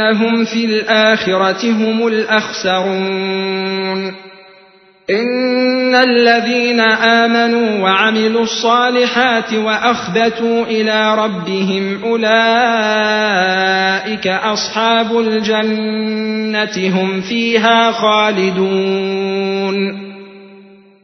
أنهم في الآخرة هم الأخسرون إن الذين آمنوا وعملوا الصالحات وأخبتوا إلى ربهم أولئك أصحاب الجنة هم فيها خالدون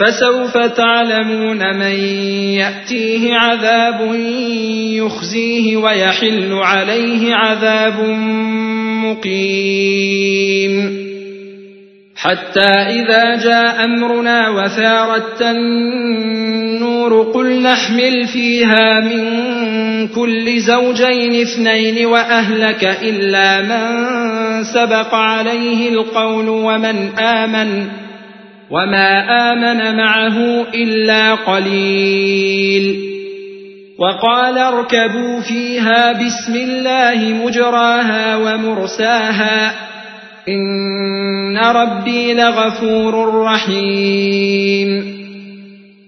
فسوف تعلمون من يأتيه عذاب يخزيه ويحل عليه عذاب مقيم. حتى إذا جاء أمرنا وثارت النور قل نحمل فيها من كل زوجين اثنين وأهلك إلا من سبق عليه القول ومن آمن. وما آمن معه إلا قليل وقال اركبوا فيها بسم الله مجراها ومرساها إن ربي لغفور رحيم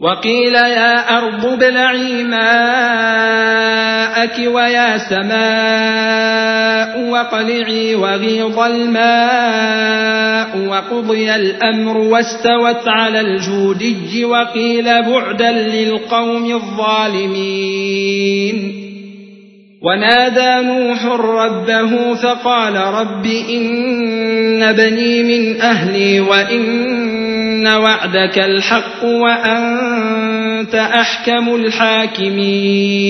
وقيل يا أرض ابلعي ماءك ويا سماء واقلعي وغيض الماء وقضي الأمر واستوت على الجودي وقيل بعدا للقوم الظالمين. ونادى نوح ربه فقال رب إن بني من أهلي وإن وعدك الحق وأنت أحكم الحاكمين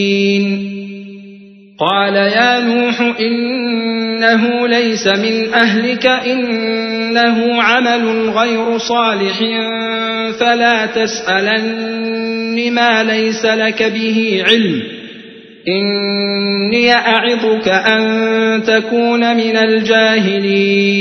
قال يا نوح إنه ليس من أهلك إنه عمل غير صالح فلا تسألن ما ليس لك به علم إني أعظك أن تكون من الجاهلين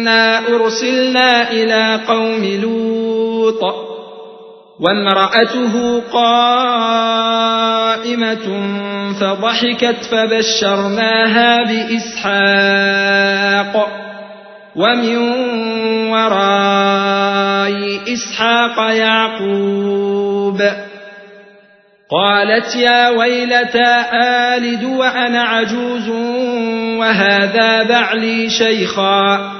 إنا أرسلنا إلى قوم لوط وامرأته قائمة فضحكت فبشرناها بإسحاق ومن وراء إسحاق يعقوب قالت يا ويلتى آلد وأنا عجوز وهذا بعلي شيخا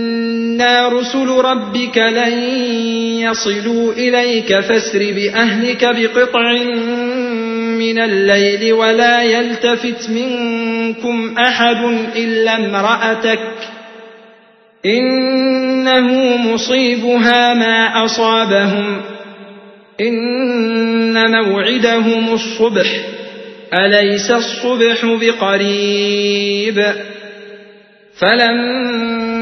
إنا رسل ربك لن يصلوا إليك فاسر بأهلك بقطع من الليل ولا يلتفت منكم أحد إلا امرأتك إنه مصيبها ما أصابهم إن موعدهم الصبح أليس الصبح بقريب